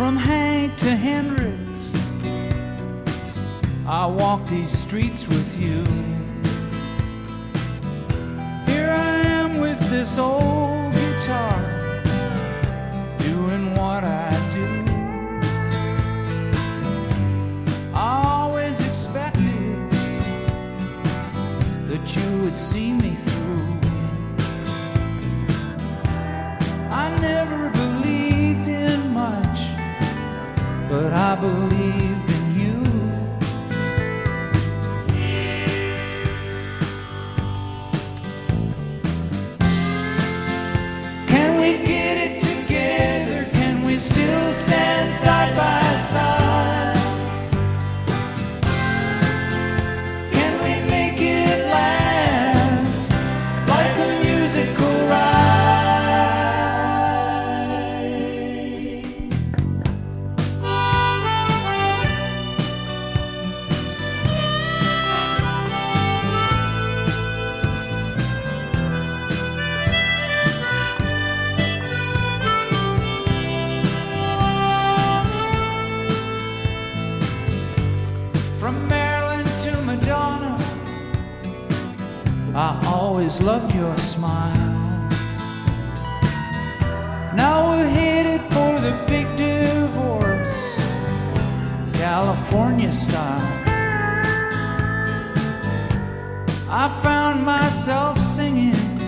from Hank to Hendrix. I walk these streets with you. Here I am with this old guitar, doing what I do. I always expected that you would see me through. I never I believed I always loved your smile. Now we're headed for the big divorce, California style. I found myself singing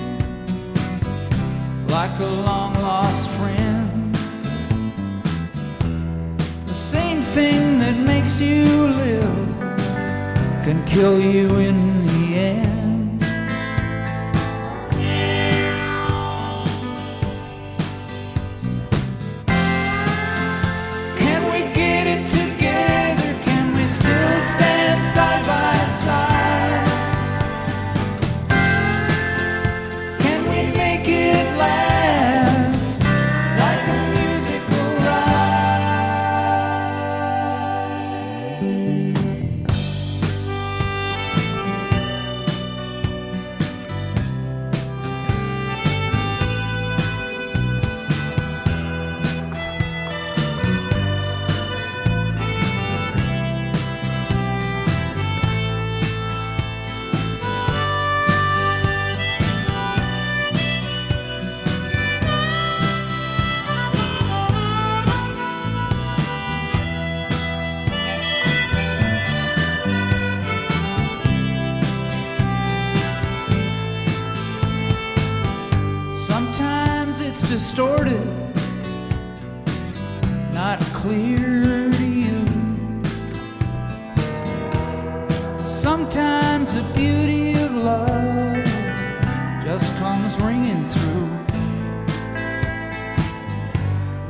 like a long lost friend. The same thing that makes you live can kill you in it distorted, not clear to you. Sometimes the beauty of love just comes ringing through.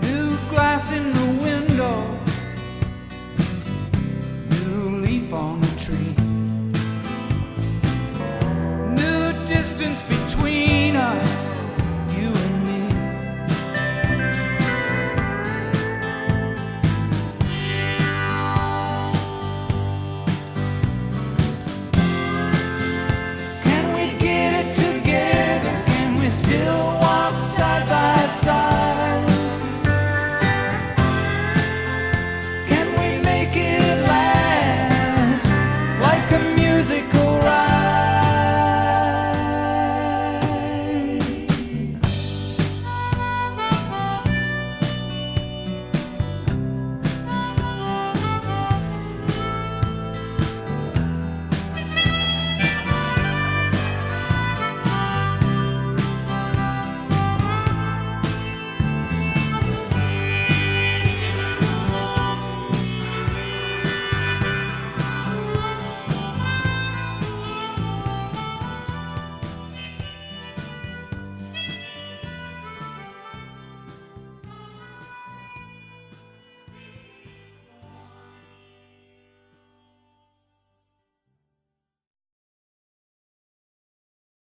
New glass in the window, new leaf on the tree. New distance between still?